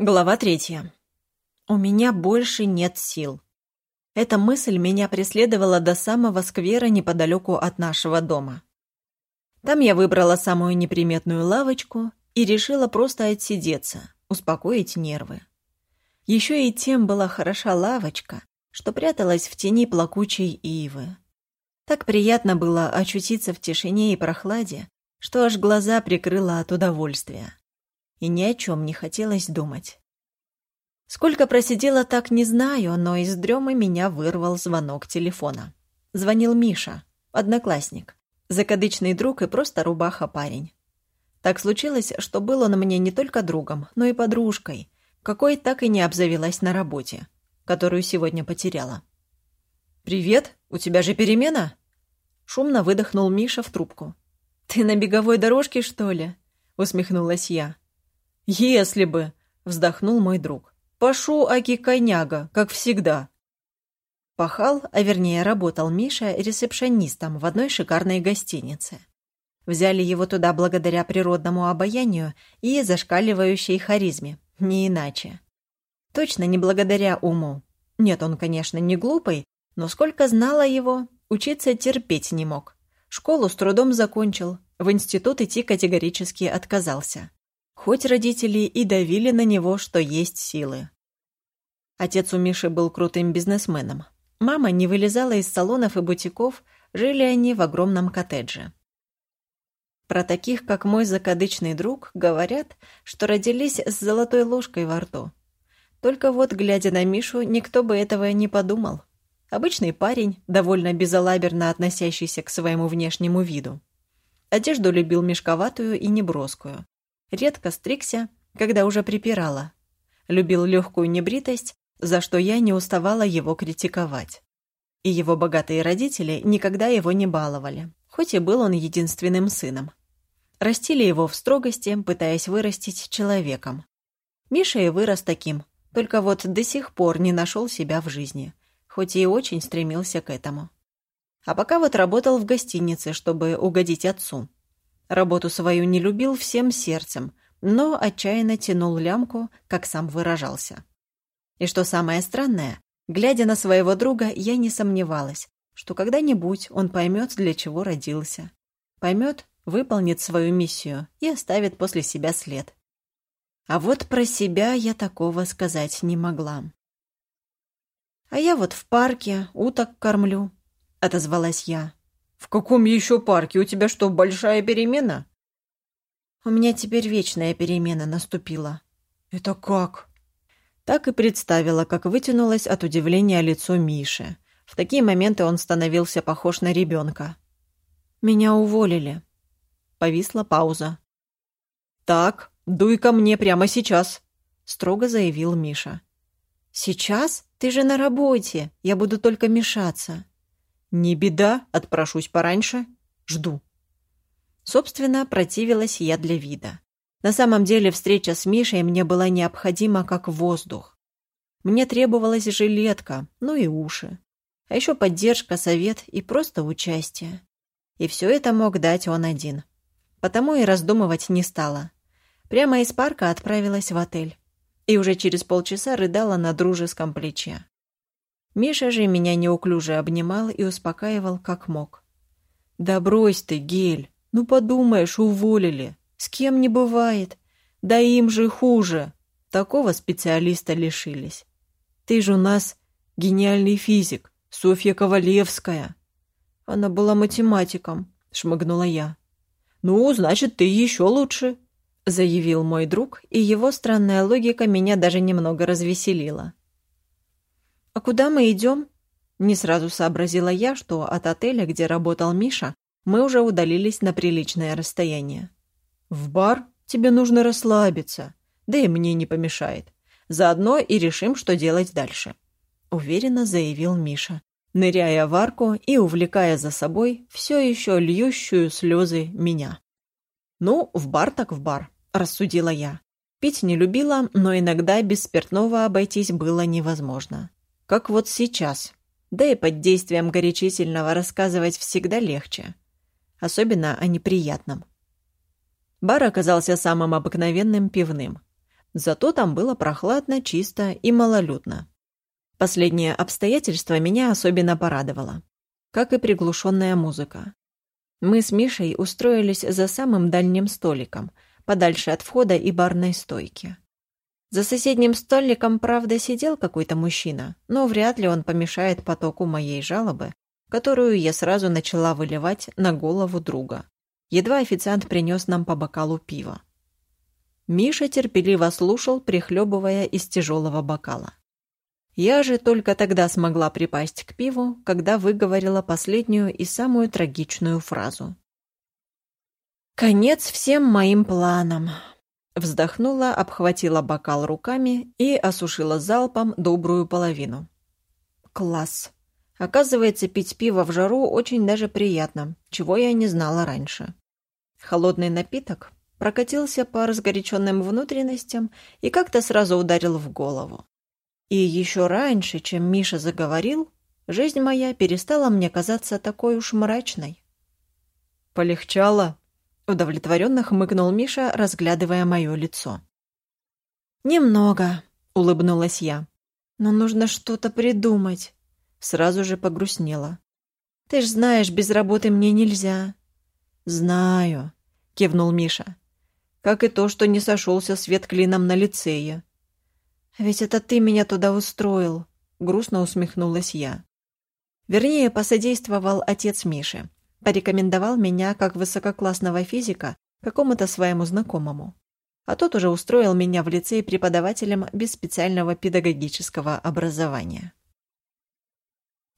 Глава третья. У меня больше нет сил. Эта мысль меня преследовала до самого сквера неподалеку от нашего дома. Там я выбрала самую неприметную лавочку и решила просто отсидеться, успокоить нервы. Еще и тем была хороша лавочка, что пряталась в тени плакучей ивы. Так приятно было очутиться в тишине и прохладе, что аж глаза прикрыла от удовольствия и ни о чем не хотелось думать. Сколько просидела, так не знаю, но из дремы меня вырвал звонок телефона. Звонил Миша, одноклассник, закадычный друг и просто рубаха-парень. Так случилось, что был он мне не только другом, но и подружкой, какой так и не обзавелась на работе, которую сегодня потеряла. «Привет, у тебя же перемена?» Шумно выдохнул Миша в трубку. «Ты на беговой дорожке, что ли?» усмехнулась я. «Если бы!» — вздохнул мой друг. «Пашу аки коняга, как всегда». Пахал, а вернее работал Миша ресепшонистом в одной шикарной гостинице. Взяли его туда благодаря природному обаянию и зашкаливающей харизме, не иначе. Точно не благодаря уму. Нет, он, конечно, не глупый, но сколько знала его, учиться терпеть не мог. Школу с трудом закончил, в институт идти категорически отказался хоть родители и давили на него, что есть силы. Отец у Миши был крутым бизнесменом. Мама не вылезала из салонов и бутиков, жили они в огромном коттедже. Про таких, как мой закадычный друг, говорят, что родились с золотой ложкой во рту. Только вот, глядя на Мишу, никто бы этого не подумал. Обычный парень, довольно безалаберно относящийся к своему внешнему виду. Одежду любил мешковатую и неброскую. Редко стригся, когда уже припирала. Любил легкую небритость, за что я не уставала его критиковать. И его богатые родители никогда его не баловали, хоть и был он единственным сыном. Растили его в строгости, пытаясь вырастить человеком. Миша и вырос таким, только вот до сих пор не нашел себя в жизни, хоть и очень стремился к этому. А пока вот работал в гостинице, чтобы угодить отцу. Работу свою не любил всем сердцем, но отчаянно тянул лямку, как сам выражался. И что самое странное, глядя на своего друга, я не сомневалась, что когда-нибудь он поймет, для чего родился. Поймет, выполнит свою миссию и оставит после себя след. А вот про себя я такого сказать не могла. «А я вот в парке уток кормлю», — отозвалась я. «В каком еще парке? У тебя что, большая перемена?» «У меня теперь вечная перемена наступила». «Это как?» Так и представила, как вытянулось от удивления лицо Миши. В такие моменты он становился похож на ребенка. «Меня уволили». Повисла пауза. «Так, дуй ко мне прямо сейчас», — строго заявил Миша. «Сейчас? Ты же на работе. Я буду только мешаться». «Не беда, отпрошусь пораньше. Жду». Собственно, противилась я для вида. На самом деле встреча с Мишей мне была необходима как воздух. Мне требовалась жилетка, ну и уши. А еще поддержка, совет и просто участие. И все это мог дать он один. Потому и раздумывать не стала. Прямо из парка отправилась в отель. И уже через полчаса рыдала на дружеском плече. Миша же меня неуклюже обнимал и успокаивал, как мог. «Да брось ты, Гель! Ну подумаешь, уволили! С кем не бывает! Да им же хуже! Такого специалиста лишились. Ты же у нас гениальный физик, Софья Ковалевская!» «Она была математиком», — шмыгнула я. «Ну, значит, ты еще лучше», — заявил мой друг, и его странная логика меня даже немного развеселила. «А куда мы идем?» Не сразу сообразила я, что от отеля, где работал Миша, мы уже удалились на приличное расстояние. «В бар? Тебе нужно расслабиться. Да и мне не помешает. Заодно и решим, что делать дальше», — уверенно заявил Миша, ныряя в арку и увлекая за собой все еще льющую слезы меня. «Ну, в бар так в бар», — рассудила я. Пить не любила, но иногда без спиртного обойтись было невозможно. Как вот сейчас. Да и под действием горячительного рассказывать всегда легче. Особенно о неприятном. Бар оказался самым обыкновенным пивным. Зато там было прохладно, чисто и малолюдно. Последнее обстоятельство меня особенно порадовало. Как и приглушенная музыка. Мы с Мишей устроились за самым дальним столиком, подальше от входа и барной стойки. За соседним столиком, правда, сидел какой-то мужчина, но вряд ли он помешает потоку моей жалобы, которую я сразу начала выливать на голову друга. Едва официант принес нам по бокалу пива. Миша терпеливо слушал, прихлебывая из тяжелого бокала. Я же только тогда смогла припасть к пиву, когда выговорила последнюю и самую трагичную фразу. «Конец всем моим планам!» Вздохнула, обхватила бокал руками и осушила залпом добрую половину. «Класс!» Оказывается, пить пиво в жару очень даже приятно, чего я не знала раньше. Холодный напиток прокатился по разгоряченным внутренностям и как-то сразу ударил в голову. И еще раньше, чем Миша заговорил, жизнь моя перестала мне казаться такой уж мрачной. «Полегчало?» — удовлетворенно хмыкнул Миша, разглядывая мое лицо. «Немного», — улыбнулась я. «Но нужно что-то придумать». Сразу же погрустнела. «Ты ж знаешь, без работы мне нельзя». «Знаю», — кивнул Миша. «Как и то, что не сошелся свет клином на лицее. «Ведь это ты меня туда устроил», — грустно усмехнулась я. Вернее, посодействовал отец Миши. Порекомендовал меня как высококлассного физика какому-то своему знакомому. А тот уже устроил меня в лицей преподавателем без специального педагогического образования.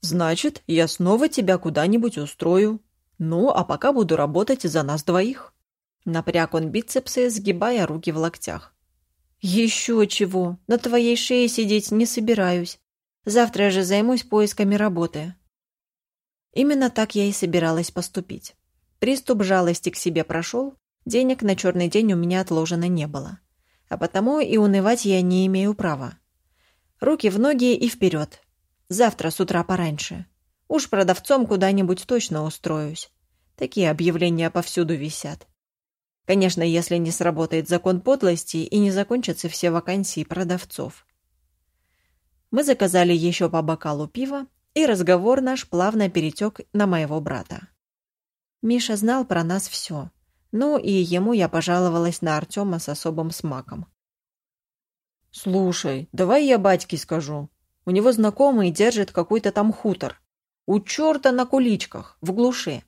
«Значит, я снова тебя куда-нибудь устрою. Ну, а пока буду работать за нас двоих». Напряг он бицепсы, сгибая руки в локтях. «Еще чего! На твоей шее сидеть не собираюсь. Завтра же займусь поисками работы». Именно так я и собиралась поступить. Приступ жалости к себе прошел, денег на черный день у меня отложено не было. А потому и унывать я не имею права. Руки в ноги и вперед. Завтра с утра пораньше. Уж продавцом куда-нибудь точно устроюсь. Такие объявления повсюду висят. Конечно, если не сработает закон подлости и не закончатся все вакансии продавцов. Мы заказали еще по бокалу пива, и разговор наш плавно перетек на моего брата. Миша знал про нас все. Ну и ему я пожаловалась на Артема с особым смаком. «Слушай, давай я батьке скажу. У него знакомый держит какой-то там хутор. У черта на куличках, в глуши.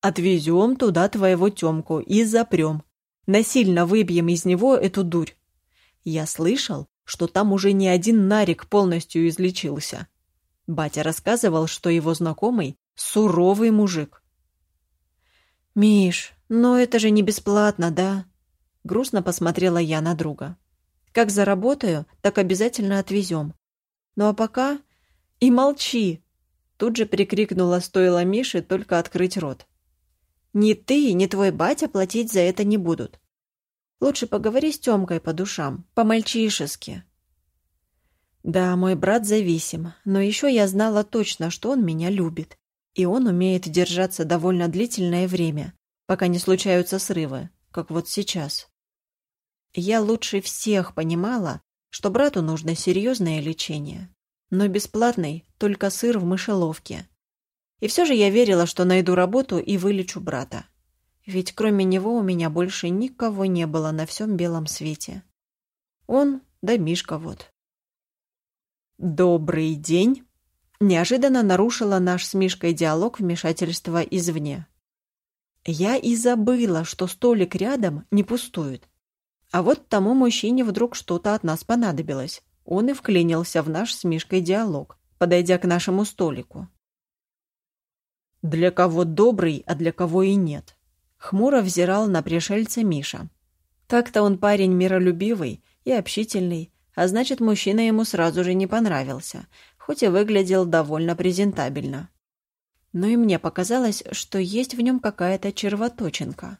Отвезем туда твоего Темку и запрем. Насильно выбьем из него эту дурь. Я слышал, что там уже не один нарик полностью излечился. Батя рассказывал, что его знакомый — суровый мужик. «Миш, но это же не бесплатно, да?» Грустно посмотрела я на друга. «Как заработаю, так обязательно отвезем. Ну а пока...» «И молчи!» Тут же прикрикнула стоило Мише только открыть рот. Ни ты, ни твой батя платить за это не будут. Лучше поговори с Тёмкой по душам, по-мальчишески. Да, мой брат зависим, но еще я знала точно, что он меня любит. И он умеет держаться довольно длительное время, пока не случаются срывы, как вот сейчас. Я лучше всех понимала, что брату нужно серьезное лечение. Но бесплатный только сыр в мышеловке. И все же я верила, что найду работу и вылечу брата. Ведь кроме него у меня больше никого не было на всем белом свете. Он да Мишка вот. «Добрый день!» Неожиданно нарушила наш с Мишкой диалог вмешательства извне. Я и забыла, что столик рядом не пустует. А вот тому мужчине вдруг что-то от нас понадобилось. Он и вклинился в наш с Мишкой диалог, подойдя к нашему столику. Для кого добрый, а для кого и нет. Хмуро взирал на пришельца Миша. Так-то он парень миролюбивый и общительный, а значит, мужчина ему сразу же не понравился, хоть и выглядел довольно презентабельно. Но и мне показалось, что есть в нем какая-то червоточинка.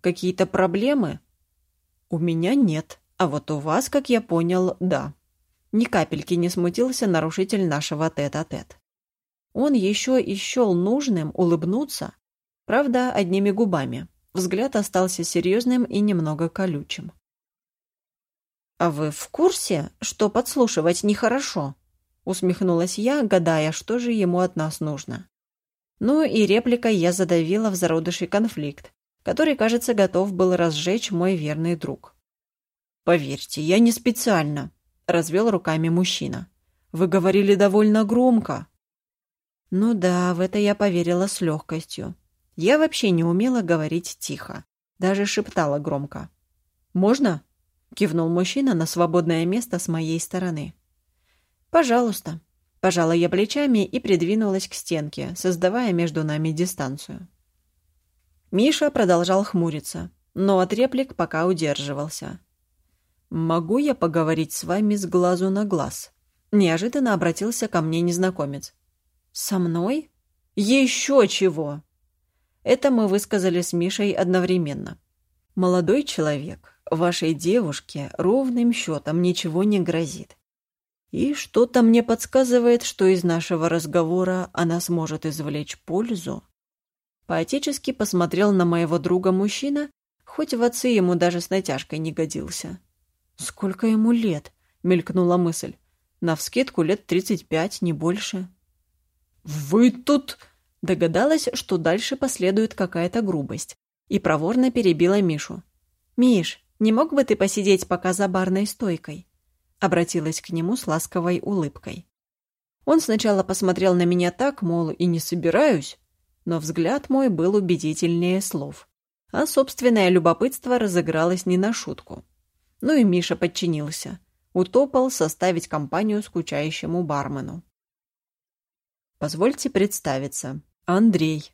Какие-то проблемы? У меня нет, а вот у вас, как я понял, да. Ни капельки не смутился нарушитель нашего тет-а-тет. -тет. Он еще и счел нужным улыбнуться, правда, одними губами. Взгляд остался серьезным и немного колючим. «А вы в курсе, что подслушивать нехорошо?» Усмехнулась я, гадая, что же ему от нас нужно. Ну и репликой я задавила в зародышей конфликт, который, кажется, готов был разжечь мой верный друг. «Поверьте, я не специально», — развел руками мужчина. «Вы говорили довольно громко». Ну да, в это я поверила с легкостью. Я вообще не умела говорить тихо, даже шептала громко. «Можно?» — кивнул мужчина на свободное место с моей стороны. «Пожалуйста», Пожала я плечами и придвинулась к стенке, создавая между нами дистанцию. Миша продолжал хмуриться, но от реплик пока удерживался. «Могу я поговорить с вами с глазу на глаз?» Неожиданно обратился ко мне незнакомец. «Со мной? Еще чего!» Это мы высказали с Мишей одновременно. «Молодой человек, вашей девушке ровным счетом ничего не грозит. И что-то мне подсказывает, что из нашего разговора она сможет извлечь пользу. Поотечески посмотрел на моего друга мужчина, хоть в отцы ему даже с натяжкой не годился. «Сколько ему лет?» — мелькнула мысль. «Навскидку лет тридцать пять, не больше». «Вы тут...» — догадалась, что дальше последует какая-то грубость, и проворно перебила Мишу. «Миш, не мог бы ты посидеть пока за барной стойкой?» обратилась к нему с ласковой улыбкой. Он сначала посмотрел на меня так, мол, и не собираюсь, но взгляд мой был убедительнее слов. А собственное любопытство разыгралось не на шутку. Ну и Миша подчинился. Утопал составить компанию скучающему бармену. «Позвольте представиться. Андрей», —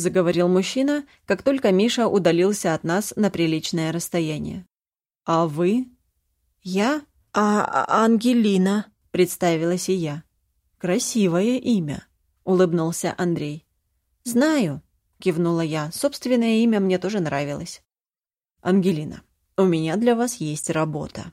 заговорил мужчина, как только Миша удалился от нас на приличное расстояние. «А вы?» «Я?» «А Ангелина», — представилась и я. «Красивое имя», — улыбнулся Андрей. «Знаю», — кивнула я. Собственное имя мне тоже нравилось. «Ангелина, у меня для вас есть работа».